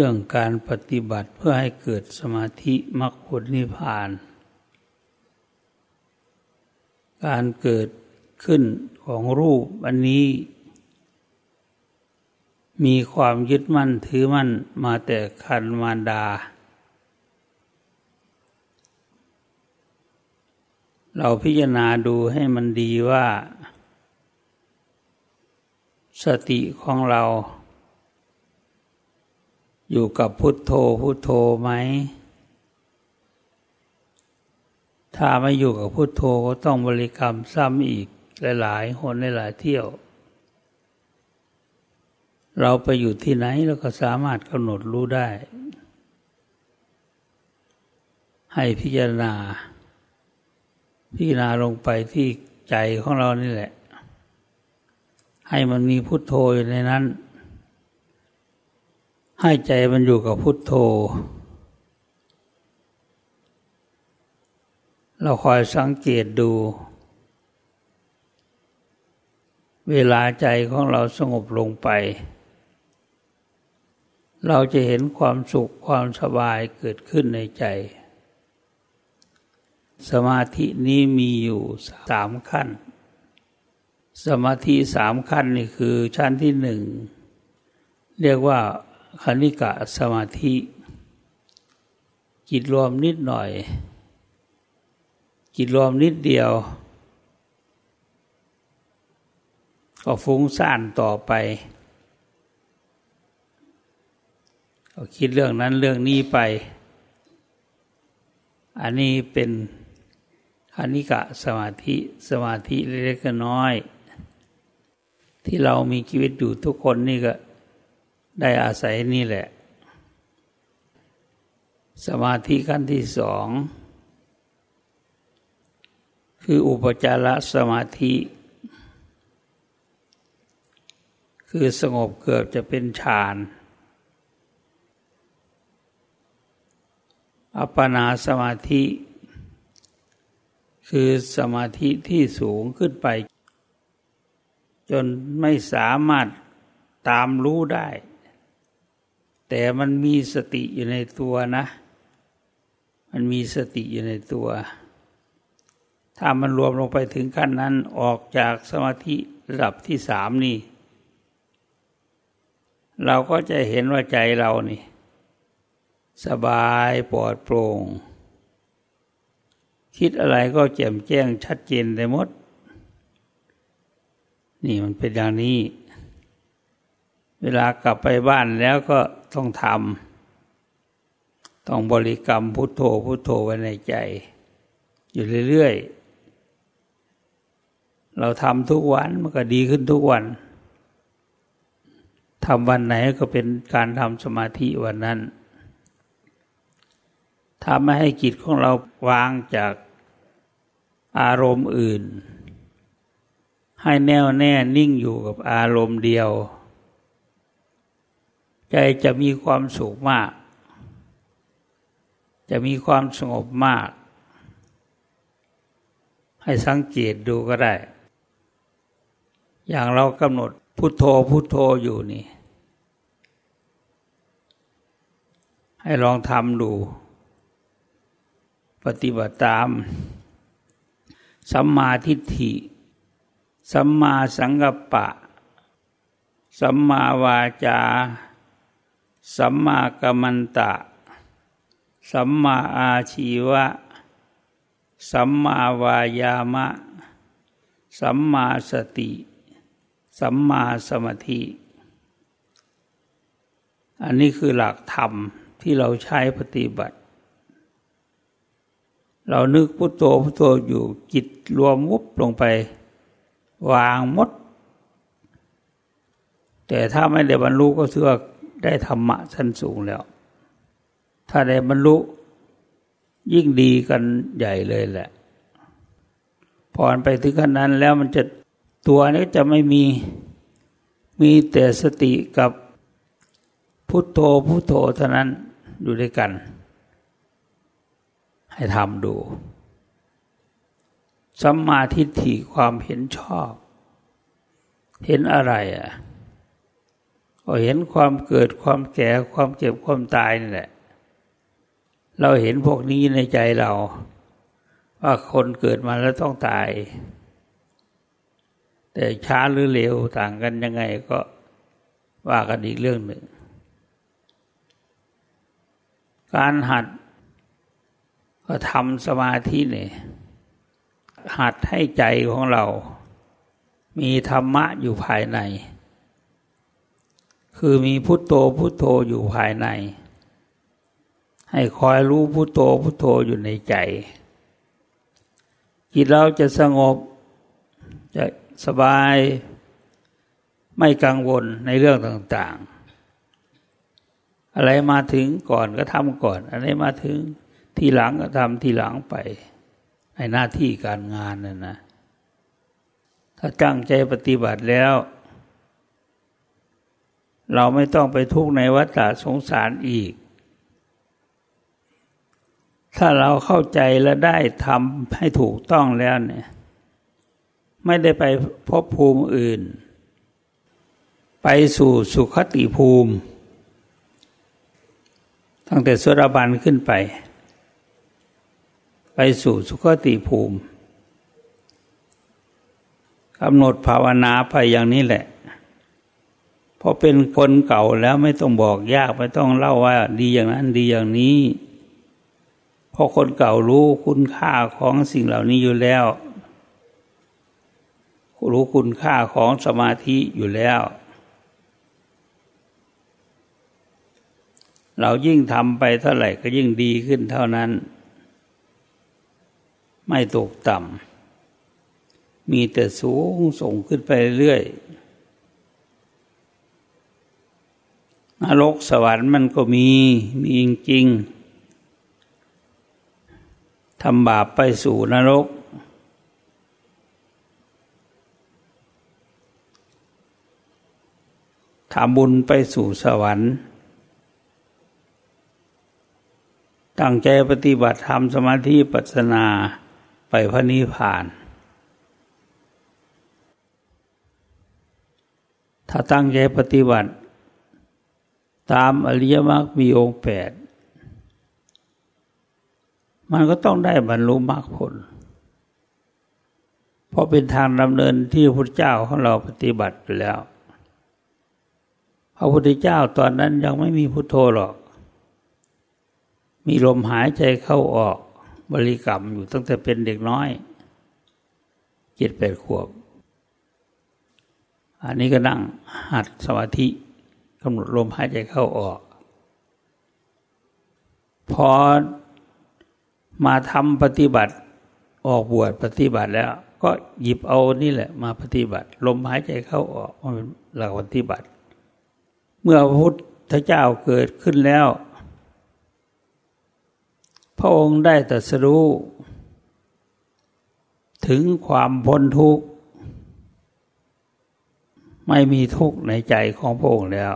เรื่องการปฏิบัติเพื่อให้เกิดสมาธิมรรคผลนิพพาน การเกิดขึ้นของรูปอันนี้ มีความยึดมั่นถือมั่นมาแต่คันมารดา เราพิจารณาดูให้มันดีว่า สติของเรา อยู่กับพุทโธพุทโธไหม ถ้าไม่อยู่กับพุทโธก็ต้องบริกรรมซ้ำอีกหลายๆหนหลายเที่ยว เราไปอยู่ที่ไหนเราก็สามารถกำหนดรู้ได้ ให้พิจารณา พิจารณาลงไปที่ใจของเรานี่แหละ ให้มันมีพุทโธอยู่ในนั้น ให้ใจมันอยู่กับพุทโธ เราคอยสังเกตดู เวลาใจของเราสงบลงไป เราจะเห็นความสุขความสบายเกิดขึ้นในใจ สมาธินี้มีอยู่สามขั้น สมาธิสามขั้นนี่คือชั้นที่หนึ่ง เรียกว่า คณิกะสมาธิ จิตรวมนิดหน่อย จิตรวมนิดเดียว ก็ฟุ้งซ่านต่อไปก็คิดเรื่องนั้นเรื่องนี้ไป อันนี้เป็นคณิกะสมาธิสมาธิเล็กๆน้อย ที่เรามีชีวิตอยู่ทุกคนนี่ก็ ได้อาศัยนี่แหละ สมาธิขั้นที่สอง คืออุปจารสมาธิ คือสงบเกือบจะเป็นฌานอัปปนาสมาธิ คือสมาธิที่สูงขึ้นไป จนไม่สามารถตามรู้ได้ แต่มันมีสติอยู่ในตัวนะ มันมีสติอยู่ในตัว ถ้ามันรวมลงไปถึงขั้นนั้นออกจากสมาธิระดับที่สามนี่ เราก็จะเห็นว่าใจเรานี่ สบายปลอดโปร่ง คิดอะไรก็แจ่มแจ้งชัดเจนได้หมด นี่มันเป็นอย่างนี้ เวลากลับไปบ้านแล้วก็ ต้องทำต้องบริกรรมพุทโธพุทโธไว้ในใจ อยู่เรื่อยๆ เราทำทุกวันมันก็ดีขึ้นทุกวันทำวันไหนก็เป็นการทำสมาธิวันนั้นทำไม่ให้จิตของเราวางจากอารมณ์อื่น ให้แน่วแน่นิ่งอยู่กับอารมณ์เดียว ใจจะมีความสุขมาก จะมีความสงบมาก ให้สังเกตดูก็ได้ อย่างเรากำหนดพุทโธพุทโธอยู่นี่ ให้ลองทำดู ปฏิบัติตาม สัมมาทิฏฐิ สัมมาสังกัปปะ สัมมาวาจา สัมมากัมมันตะ สัมมาอาชีวะ สัมมาวายามะ สัมมาสติ สัมมาสมาธิ อันนี้คือหลักธรรมที่เราใช้ปฏิบัติ เรานึกพุทโธพุทโธอยู่จิตรวมวุบลงไป วางมด แต่ถ้าไม่ได้บรรลุก็เสือ ได้ธรรมะชั้นสูงแล้ว ถ้าได้บรรลุยิ่งดีกันใหญ่เลยแหละพอไปถึงขั้นนั้นแล้วมันจะตัวนี้จะไม่มีมีแต่สติกับพุทโธพุทโธเท่านั้นอยู่ด้วยกัน ให้ทำดูสัมมาทิฏฐิความเห็นชอบ เห็นอะไรอะ ก็เห็นความเกิดความแก่ความเจ็บความตายนี่แหละ เราเห็นพวกนี้ในใจเรา ว่าคนเกิดมาแล้วต้องตาย แต่ช้าหรือเร็วต่างกันยังไงก็ว่ากันอีกเรื่องหนึ่ง การหัดก็ทำสมาธิเนี่ยหัดให้ใจของเรา มีธรรมะอยู่ภายใน คือมีพุทโธพุทโธอยู่ภายใน ให้คอยรู้พุทโธพุทโธอยู่ในใจ จิตเราจะสงบ จะสบายไม่กังวลในเรื่องต่าง ๆ อะไรมาถึงก่อนก็ทำก่อน อะไรมาถึงทีหลังก็ทำทีหลังไปในหน้าที่การงานนั่นนะถ้าตั้งใจปฏิบัติแล้ว เราไม่ต้องไปทุกข์ในวัฏสงสารอีก ถ้าเราเข้าใจและได้ทำให้ถูกต้องแล้วเนี่ย ไม่ได้ไปพบภูมิอื่น ไปสู่สุขติภูมิ ตั้งแต่สุรบันขึ้นไป ไปสู่สุขติภูมิกำหนดภาวนาไปอย่างนี้แหละ พอเป็นคนเก่าแล้วไม่ต้องบอกยากไม่ต้องเล่าว่า ดีอย่างนั้นดีอย่างนี้เพราะคนเก่ารู้คุณค่าของสิ่งเหล่านี้อยู่แล้ว รู้คุณค่าของสมาธิอยู่แล้ว เรายิ่งทำไปเท่าไหร่ก็ยิ่งดีขึ้นเท่านั้น ไม่ตกต่ำมีแต่สูงส่งขึ้นไปเรื่อย นรกสวรรค์มันก็มีมีจริงๆทำบาปไปสู่นรก ทำบุญไปสู่สวรรค์ ตั้งใจปฏิบัติธรรมสมาธิปัสนาไปพระนิพพานถ้าตั้งใจปฏิบัติ ตามอริยมรรคมีองค์แปดมันก็ต้องได้บรรลุมรรคผล เพราะเป็นทางดำเนินที่พระพุทธเจ้าของเราปฏิบัติไปแล้ว พระพุทธเจ้าตอนนั้นยังไม่มีพุทโธหรอก มีลมหายใจเข้าออกบริกรรมอยู่ตั้งแต่เป็นเด็กน้อยเจ็ดแปดขวบ อันนี้ก็นั่งหัดสมาธิ กำหนดลมหายใจเข้าออก พอมาทำปฏิบัติออกบวชปฏิบัติแล้ว ก็หยิบเอานี่แหละ มาปฏิบัติ ลมหายใจเข้าออกมาเป็นหลักปฏิบัติ เมื่อพระพุทธเจ้าเกิดขึ้นแล้ว พระองค์ได้ตรัสรู้ ถึงความพ้นทุกข์ ไม่มีทุกข์ในใจของพระองค์แล้ว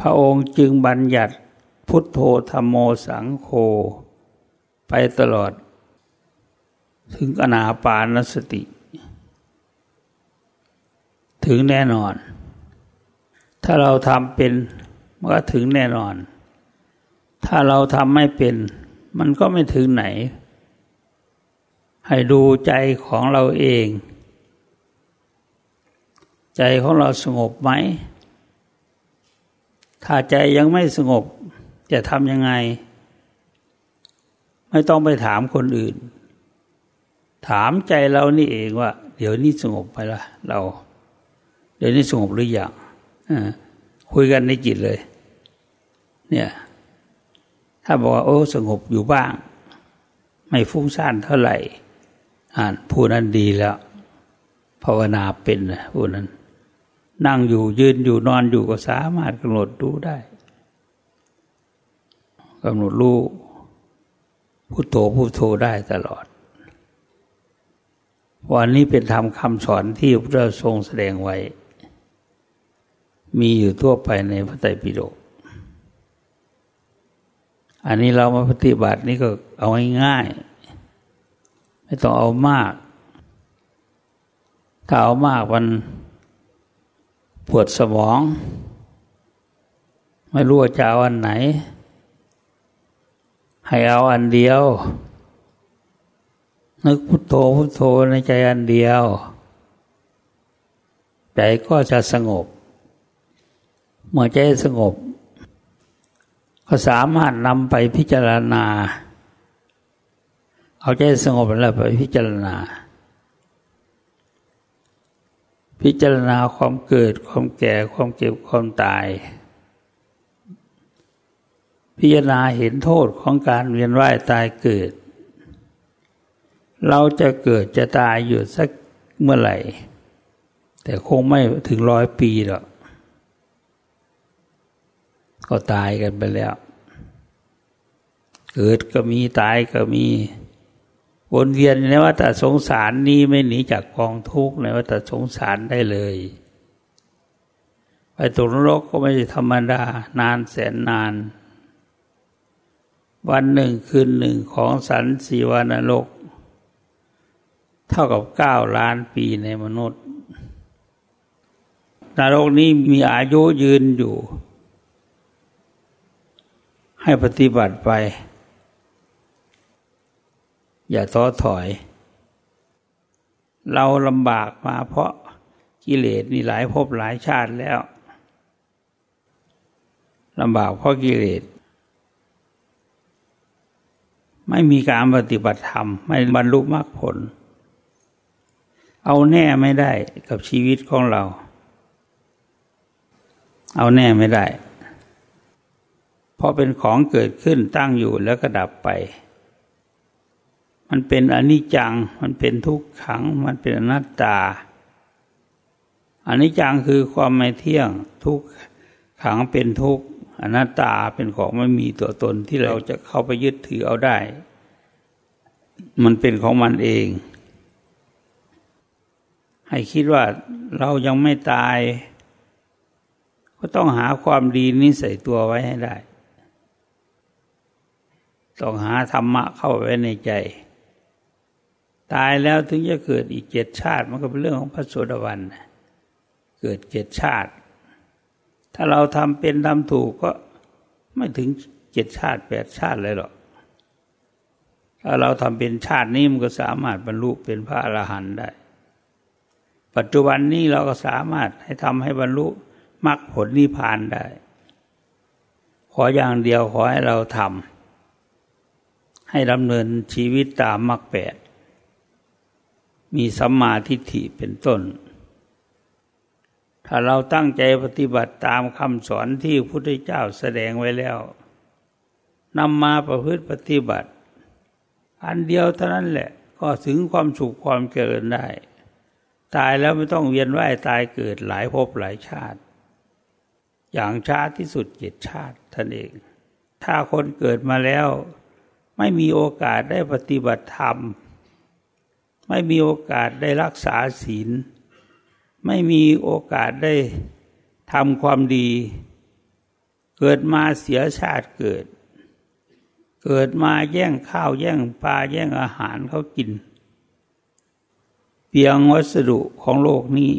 พระองค์จึงบัญญัติพุทโธธรรมโมสังโฆไปตลอด ถึงอนาปานสติ ถึงแน่นอน ถ้าเราทำเป็นมันก็ถึงแน่นอน ถ้าเราทำไม่เป็น มันก็ไม่ถึงไหน ให้ดูใจของเราเอง ใจของเราสงบไหม ถ้าใจยังไม่สงบ จะทำยังไง ไม่ต้องไปถามคนอื่น ถามใจเรานี่เองว่า เดี๋ยวนี้สงบไปละเรา เดี๋ยวนี้สงบหรืออยังคุยกันในจิตเลย เนี่ย ถ้าบอกว่าโอ้สงบอยู่บ้าง ไม่ฟุ้งซ่านเท่าไหร่ อ่านผู้นั้นดีแล้ว ภาวนาเป็นนะผู้นั้น นั่งอยู่ยืนอยู่นอนอยู่ก็สามารถกำหนดรู้ได้กำหนดรู้พุโทโธพุโทโธได้ตลอดวันนี้เป็นธรรมคำสอนที่พระทรงแสดงไว้ มีอยู่ทั่วไปในพระไตรปิฎกอันนี้เรามาปฏิบัตินี่ก็เอาง่ายๆไม่ต้องเอามาก ถ้าเอามากมัน ปวดสมอง ไม่รู้ว่าจะเอาอันไหน ให้เอาอันเดียว นึกพุโทโธพุโทโธในใจอันเดียว ใจก็จะสงบ เมื่อใจสงบ ก็สามารถนำไปพิจารณา เอาใจสงบแล้วไปพิจารณา พิจารณาความเกิดความแก่ความเก็บความตาย พิจารณาเห็นโทษของการเวียนว่ายตายเกิด เราจะเกิดจะตายอยู่สักเมื่อไหร่ แต่คงไม่ถึงร้อยปีหรอกก็ตายกันไปแล้ว เกิดก็มีตายก็มี วนเวียนในวัฏสงสารนี้ไม่หนีจากกองทุกข์ในวัฏสงสารได้เลย ไปตกนรกก็ไม่ใช่ธรรมดา นานแสนนาน วันหนึ่งคืนหนึ่งของสันสีวานรก เท่ากับเก้าล้านปีในมนุษย์นรกนี้มีอายุยืนอยู่ ให้ปฏิบัติไป อย่าท้อถอย เราลำบากมาเพราะกิเลสนี่หลายภพหลายชาติแล้วลำบากเพราะกิเลส ไม่มีการปฏิบัติธรรม ไม่บรรลุมรรคผล เอาแน่ไม่ได้กับชีวิตของเรา เอาแน่ไม่ได้ เพราะเป็นของเกิดขึ้นตั้งอยู่แล้วก็ดับไป มันเป็นอนิจจัง มันเป็นทุกขัง มันเป็นอนัตตาอนิจจังคือความไม่เที่ยงทุกขังเป็นทุกอนัตตาเป็นของไม่มีตัวตนที่เราจะเข้าไปยึดถือเอาได้ มันเป็นของมันเอง ให้คิดว่าเรายังไม่ตาย ก็ต้องหาความดีนี้ใส่ตัวไว้ให้ได้ ต้องหาธรรมะเข้าไว้ในใจ ตายแล้วถึงจะเกิดอีกเจ็ดชาติ มันก็เป็นเรื่องของพระโสดาบันเกิดเจ็ดชาติ ถ้าเราทำเป็นทำถูกก็ไม่ถึงเจ็ดชาติแปดชาติเลยหรอกถ้าเราทำเป็นชาตินี้มันก็สามารถบรรลุเป็นพระอรหันต์ได้ ปัจจุบันนี้เราก็สามารถให้ทำให้บรรลุมรรคผลนิพพานได้ ขออย่างเดียวขอให้เราทำให้ดำเนินชีวิตตามมรรคแปด มีสัมมาทิฏฐิเป็นต้น ถ้าเราตั้งใจปฏิบัติตามคำสอนที่พระพุทธเจ้าแสดงไว้แล้วนำมาประพฤติปฏิบัติ อันเดียวเท่านั้นแหละก็ถึงความสุขความเจริญได้ ตายแล้วไม่ต้องเวียนว่ายตายเกิดหลายภพหลายชาติ อย่างช้าที่สุดเจ็ดชาติท่านเอง ถ้าคนเกิดมาแล้ว ไม่มีโอกาสได้ปฏิบัติธรรม ไม่มีโอกาสได้รักษาศีล ไม่มีโอกาสได้ทำความดี เกิดมาเสียชาติเกิด เกิดมาแย่งข้าวแย่งปลาแย่งอาหารเขากิน เพียงวัสดุของโลกนี้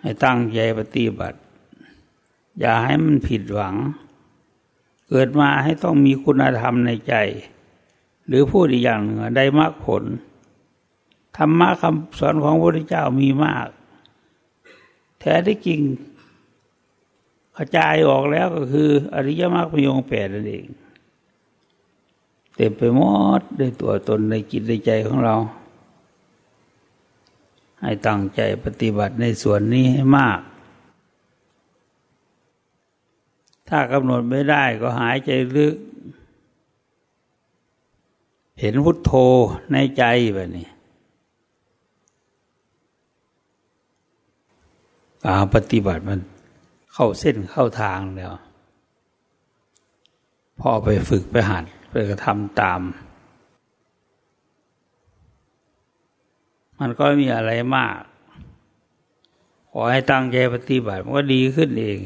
ให้ตั้งใจปฏิบัติ อย่าให้มันผิดหวัง เกิดมาให้ต้องมีคุณธรรมในใจ หรือพูดอีกอย่างหนึ่งได้มากผลธรรมะคำสอนของพระพุทธเจ้ามีมาก แท้ที่จริงกระจายออกแล้วก็คืออริยมรรคพยงแปดนั่นเอง เต็มไปหมดด้วยตัวตนในจิตในใจของเรา ให้ตั้งใจปฏิบัติในส่วนนี้ให้มาก ถ้ากำหนดไม่ได้ก็หายใจลึก เห็นพุทโธในใจแบบนี้การปฏิบัติมันเข้าเส้นเข้าทางแล้วพอไปฝึกไปหัดไปกระทำตาม มันก็มีอะไรมาก ขอให้ตั้งใจปฏิบัติ มันก็ดีขึ้นเอง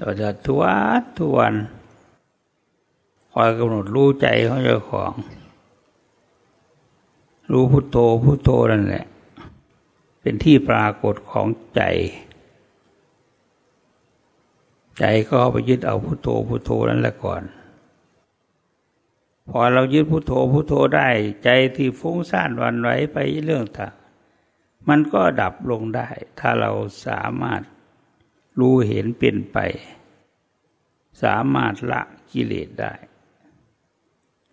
ต่อจากทุกวันทุกวัน คอยกำหนดรู้ใจของเจ้าของ รู้พุโทโธพุโทโธนั่นแหละ เป็นที่ปรากฏของใจ ใจก็ไปยึดเอาพุโทโธพุโทโธนั่นแหละก่อน พอเรายึดพุโทโธพุโทโธได้ ใจที่ฟุ้งซ่านวันไหวไปเรื่องต่างมันก็ดับลงได้ ถ้าเราสามารถรู้เห็นเป็นไป สามารถละกิเลสได้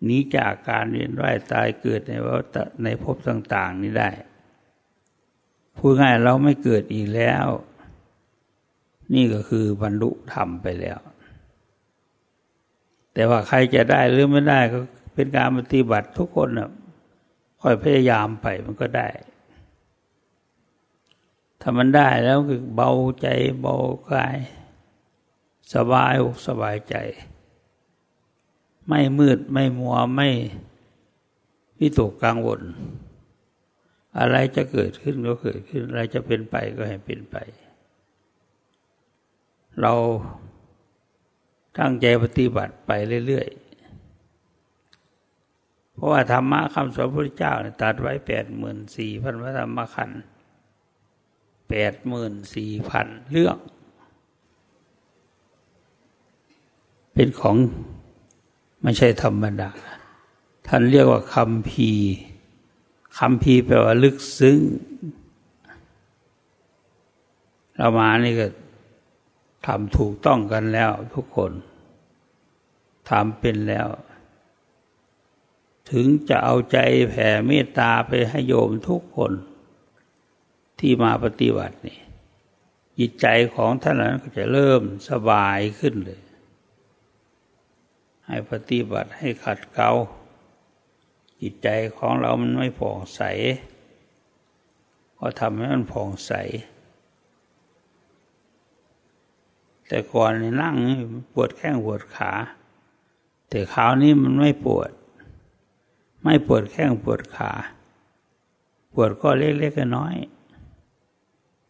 นี้จากการเวียนว่ายตายเกิดในวัฏในภพต่าง ๆ นี้ได้พูดง่ายเราไม่เกิดอีกแล้ว นี่ก็คือบรรลุธรรมไปแล้ว แต่ว่าใครจะได้หรือไม่ได้ก็เป็นการปฏิบัติทุกคนนะค่อยพยายามไปมันก็ได้ ถ้ามันได้แล้วคือเบาใจเบากาย สบายอกสบายใจ ไม่มืดไม่มัวไม่วิตกกังวล อะไรจะเกิดขึ้นก็เกิดขึ้น อะไรจะเป็นไปก็ให้เป็นไป เราตั้งใจปฏิบัติไปเรื่อยๆ เพราะว่าธรรมะคำสอนพระเจ้าเนี่ยตัดไว้แปดหมื่นสี่พันพระธรรมขันธ์แปดหมื่นสี่พันเรื่อง เป็นของ ไม่ใช่ธรรมดา ท่านเรียกว่าคำพีคำพีแปลว่าลึกซึ้งเรามานี่ก็ทำถูกต้องกันแล้ว ทุกคนทำเป็นแล้ว ถึงจะเอาใจแผ่เมตตาไปให้โยมทุกคน ที่มาปฏิบัตินี่จิตใจของท่านนั้นก็จะเริ่มสบายขึ้นเลย ให้ปฏิบัติให้ขัดเกลาจิตใจของเรามันไม่ผ่องใส ก็ทำให้มันผ่องใส แต่ก่อนนั่งปวดแข้งปวดขา แต่คราวนี้มันไม่ปวด ไม่ปวดแข้งปวดขา ปวดก็เล็กๆน้อย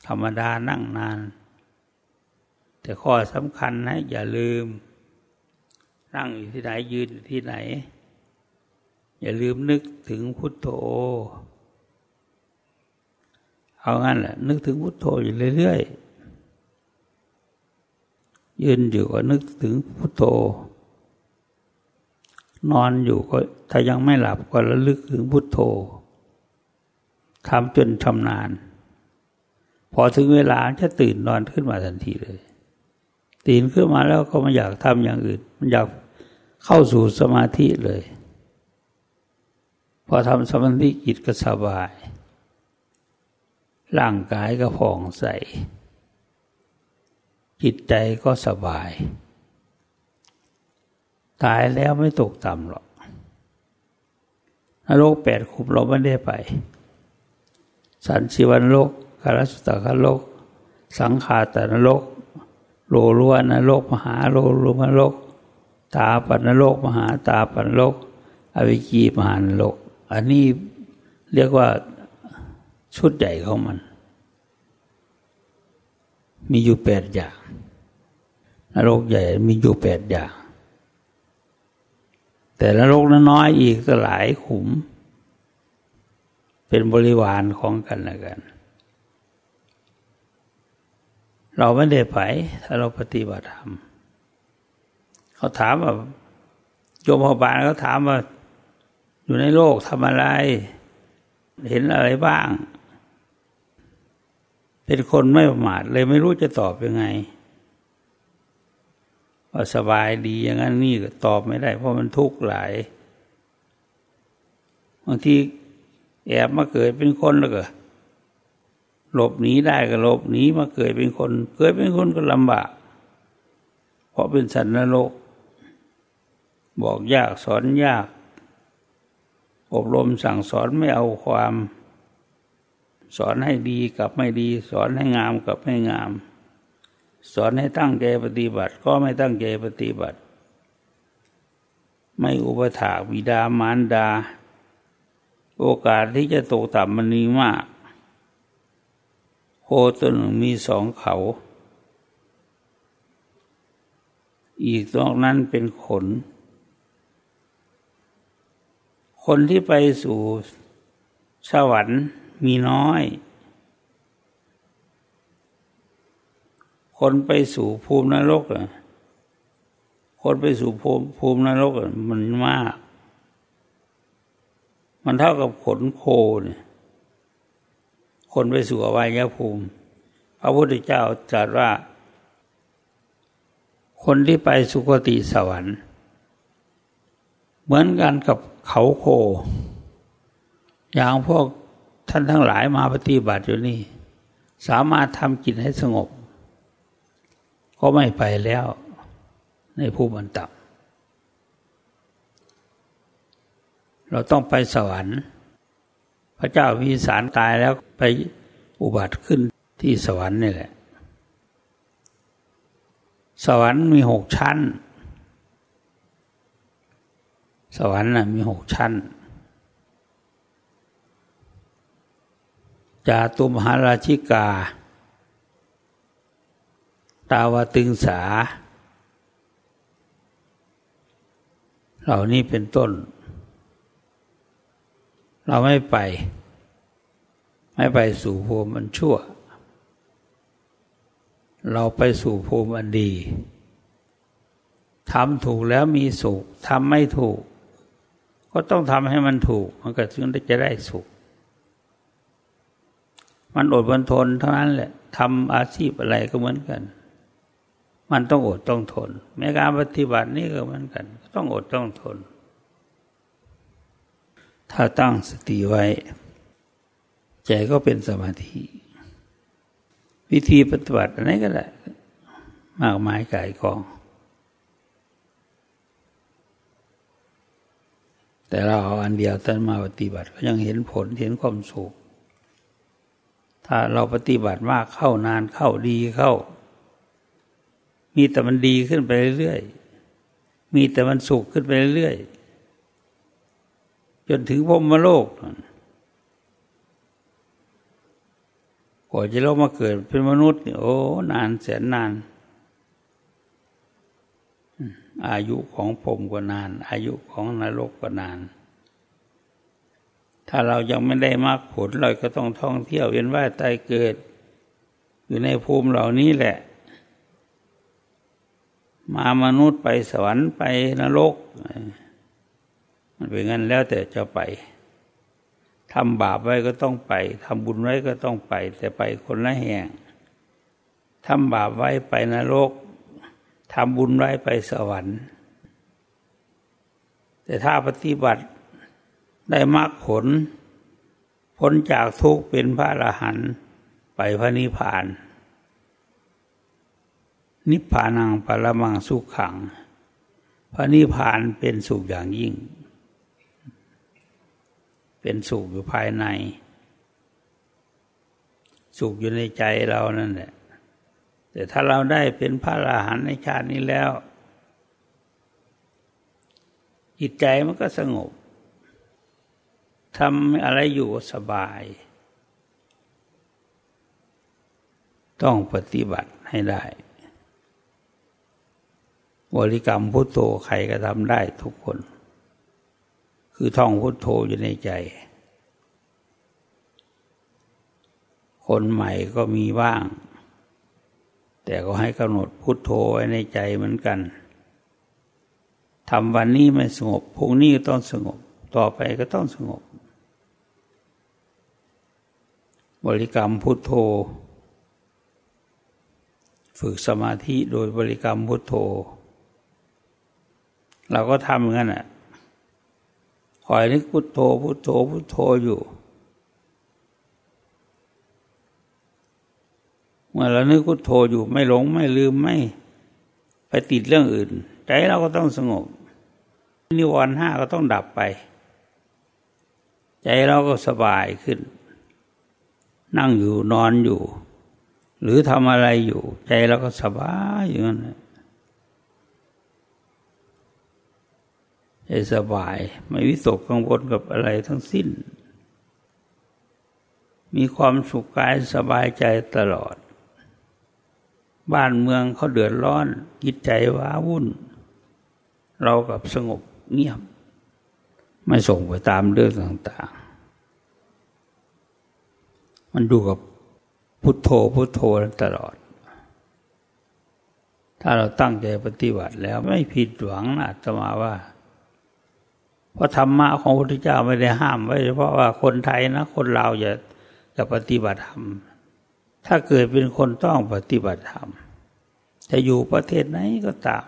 ธรรมดานั่งนาน แต่ข้อสำคัญนะอย่าลืม นั่งอยู่ที่ไหนยืนอยู่ที่ไหน อย่าลืมนึกถึงพุทโธ เอางั้นแหละ นึกถึงพุทโธอยู่เรื่อยๆ ยืนอยู่ก็นึกถึงพุทโธ นอนอยู่ก็ถ้ายังไม่หลับก็ระลึกถึงพุทโธทำจนชำนาญ พอถึงเวลาจะตื่นนอนขึ้นมาทันทีเลยตื่นขึ้นมาแล้วก็ไม่อยากทำอย่างอื่น มันอยาก เข้าสู่สมาธิเลย พอทำสมาธิจิตก็สบาย ร่างกายก็ผ่องใส จิตใจก็สบาย ตายแล้วไม่ตกต่ำหรอกนรกแปดขุมเราไม่ได้ไป สันชิวันโลกกาลสุตตะโลก สังขาตนรกโลลวนรก มหาโลลุมนรก ตาปันนรกมหาตาปันนรกอวิจีมหานรกอันนี้เรียกว่าชุดใหญ่ของมัน มีอยู่แปดอย่างนรกใหญ่มีอยู่แปดอย่าง แต่นรกน้อยอีกหลายขุม เป็นบริวารของกันและกัน เราไม่ได้ไปถ้าเราปฏิบัติธรรม เขาถามว่าโยมพอบาลเขาถามว่า อยู่ในโลกทำอะไร เห็นอะไรบ้าง เป็นคนไม่ประมาทเลยไม่รู้จะตอบยังไงว่าสบายดีอย่างนั้นนี่ตอบไม่ได้ เพราะมันทุกข์หลายบางทีแอบมาเกิดเป็นคนแล้วก็หลบหนีได้ก็หลบหนีมาเกิดเป็นคน เกิดเป็นคนก็ลำบากเพราะเป็นสัตว์นรก บอกยากสอนยาก อบรมสั่งสอนไม่เอาความ สอนให้ดีกับไม่ดี สอนให้งามกับไม่งาม สอนให้ตั้งใจปฏิบัติ ก็ไม่ตั้งใจปฏิบัติ ไม่อุปถากบิดามารดา โอกาสที่จะตกต่ำมันมีมากโคตัวหนึ่งมีสองเขาอีกตรงนั้นเป็นขน คนที่ไปสู่สวรรค์มีน้อย คนไปสู่ภูมินรกอะคนไปสู่ภูมิภูมินรกมันมาก มันเท่ากับขนโคเนี่ยคนไปสู่อวัยภูมิ พระพุทธเจ้าตรัสว่า คนที่ไปสุคติสวรรค์ เหมือนกันกับเขาโค อย่างพวกท่านทั้งหลายมาปฏิบัติอยู่นี่ สามารถทำจิตให้สงบ ก็ไม่ไปแล้ว ในภูมิอันต่ำเราต้องไปสวรรค์ พระเจ้าพิสารตายแล้วไปอุบัติขึ้นที่สวรรค์นี่แหละ สวรรค์มีหกชั้น สวรรค์นะมีหกชั้น จาตุมหาราชิกา ตาวตึงสา เหล่านี้เป็นต้น เราไม่ไป ไม่ไปสู่ภูมิมันชั่ว เราไปสู่ภูมิอันดีทำถูกแล้วมีสุขทำไม่ถูก ก็ต้องทำให้มันถูก มันก็ถึงจะได้สุข มันอดมันทนเท่านั้นแหละทำอาชีพอะไรก็เหมือนกัน มันต้องอดต้องทน แม้การปฏิบัตินี่ก็เหมือนกัน ต้องอดต้องทน ถ้าตั้งสติไว้ ใจก็เป็นสมาธิ วิธีปฏิบัติอะไรก็ได้ มากมายกายกอง แต่เราเอาอันเดียวต้นมาปฏิบัติก็ยังเห็นผลเห็นความสุข ถ้าเราปฏิบัติมากเข้านานเข้าดีเข้า มีแต่มันดีขึ้นไปเรื่อยๆมีแต่มันสุขขึ้นไปเรื่อยๆจนถึงพรมโลกกว่าจะเรามาเกิดเป็นมนุษย์โอ้นานแสนนาน อายุของผมก็นาน อายุของนรกก็นาน ถ้าเรายังไม่ได้มากผลเราก็ต้องท่องเที่ยวเวียนว่ายตายเกิด อยู่ในภูมิเหล่านี้แหละ มามนุษย์ไปสวรรค์ไปนรก มันเป็นงั้นแล้วแต่จะไปทำบาปไว้ก็ต้องไปทำบุญไว้ก็ต้องไป แต่ไปคนละแห่งทำบาปไว้ไปนรก ทำบุญไว้ไปสวรรค์ แต่ถ้าปฏิบัติได้มรรคผลพ้นจากทุกข์เป็นพระอรหันต์ไปพระนิพพาน นิพพานังปรมังสุขขัง พระนิพพานเป็นสุขอย่างยิ่ง เป็นสุขอยู่ภายใน สุขอยู่ในใจเรานั่นแหละ แต่ถ้าเราได้เป็นพระอรหันต์ในชาตินี้แล้ว จิตใจมันก็สงบทำอะไรอยู่สบาย ต้องปฏิบัติให้ได้ บริกรรมพุทโธใครก็ทำได้ทุกคน คือท่องพุทโธอยู่ในใจ คนใหม่ก็มีบ้าง แต่ก็ให้กำหนดพุทโธไว้ในใจเหมือนกันทำวันนี้ไม่สงบพรุ่งนี้ก็ต้องสงบ ต่อไปก็ต้องสงบ บริกรรมพุทโธ ฝึกสมาธิโดยบริกรรมพุทโธ เราก็ทำเหมือนกันอะคอยนึกพุทโธพุทโธพุทโธอยู่ เมื่อเรานึกพุทโธอยู่ไม่หลงไม่ลืมไม่ไปติดเรื่องอื่น ใจเราก็ต้องสงบนิวรณ์ห้าก็ต้องดับไป ใจเราก็สบายขึ้น นั่งอยู่นอนอยู่ หรือทำอะไรอยู่ ใจเราก็สบายอย่างนั้นใจสบาย ไม่วิตกกังวลกับอะไรทั้งสิ้น มีความสุขกายสบายใจตลอด บ้านเมืองเขาเดือดร้อนจิตใจว้าวุ่น เรากับสงบเงียบ ไม่ส่งไปตามเรื่องต่าง ๆ มันดูกับพุทโธพุทโธตลอด ถ้าเราตั้งใจปฏิบัติแล้วไม่ผิดหวังนะจะมาว่า เพราะธรรมะของพระพุทธเจ้าไม่ได้ห้ามไว้เฉพาะว่าคนไทยนะ คนเราอย่าจะปฏิบัติธรรม ถ้าเกิดเป็นคนต้องปฏิบัติธรรม จะอยู่ประเทศไหนก็ตาม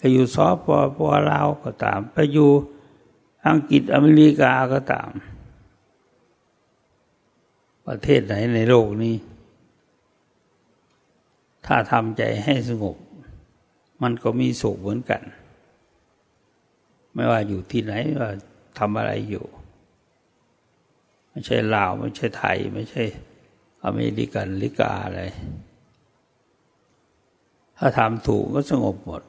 จะอยู่ซอปปลาวก็ตาม ไปอยู่อังกฤษอเมริกาก็ตาม ประเทศไหนในโลกนี้ ถ้าทำใจให้สงบ มันก็มีสุขเหมือนกัน ไม่ว่าอยู่ที่ไหนว่าทำอะไรอยู่ ไม่ใช่ลาว ไม่ใช่ไทย ไม่ใช่ อเมริกันลิกาอะไร ถ้าทำถูกก็สงบหมด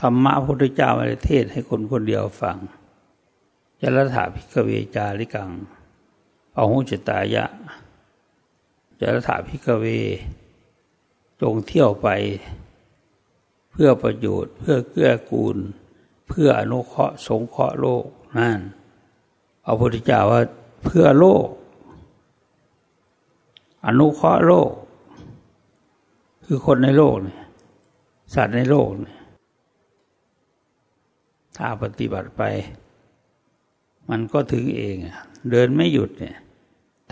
ธรรมะพระพุทธเจ้าไม่ได้เทศให้คนคนเดียวฟังจรถาพิกเวจาริกังอาหุจตายะจรถาพิกเว จงเที่ยวไป เพื่อประโยชน์ เพื่อเกื้อกูล เพื่ออนุเคราะห์สงเคราะห์โลกนั่นพระพุทธเจ้าว่าเพื่อโลก อนุเคราะห์โลก คือคนในโลกเนี่ยสัตว์ในโลกเนี่ยถ้าปฏิบัติไป มันก็ถึงเองเดินไม่หยุดเนี่ย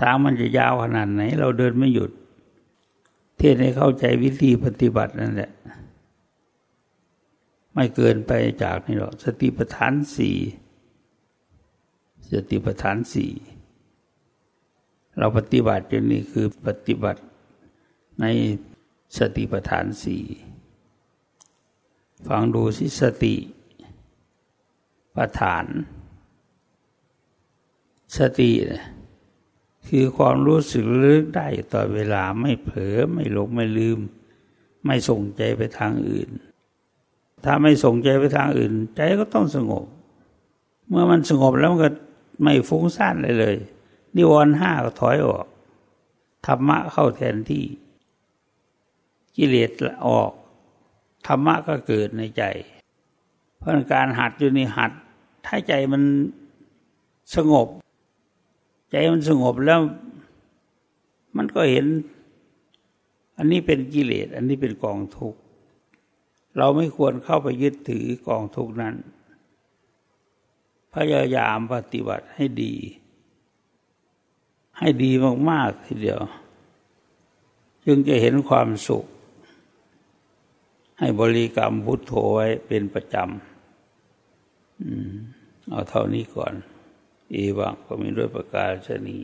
ทางมันจะยาวขนาดไหน เราเดินไม่หยุด เทศให้เข้าใจวิธีปฏิบัตินั่นแหละ ไม่เกินไปจากนี่หรอกสติปัฏฐานสี่สติปัฏฐานสี่ เราปฏิบัติอยู่นี่คือปฏิบัติในสติปัฏฐานสี่ฟังดูสิสติปัฏฐาน สติคือความรู้สึกลึกได้ต่อเวลาไม่เผลอไม่หลงไม่ลืม ไม่ส่งใจไปทางอื่น ถ้าไม่ส่งใจไปทางอื่น ใจก็ต้องสงบ เมื่อมันสงบแล้วมันก็ไม่ฟุ้งซ่านเลยเลย นิวรณ์ห้าก็ถอยออก ธรรมะเข้าแทนที่ กิเลสออก ธรรมะก็เกิดในใจ เพราะการหัดอยู่ในหัด ถ้าใจมันสงบ ใจมันสงบแล้ว มันก็เห็น อันนี้เป็นกิเลส อันนี้เป็นกองทุกข์ เราไม่ควรเข้าไปยึดถือกองทุกข์นั้น พยายามปฏิบัติให้ดี ให้ดีมากๆทีเดียว จึงจะเห็นความสุข ให้บริกรรมพุทโธไว้เป็นประจำเอาเท่านี้ก่อน อีวังก็มีด้วยประกาศชนี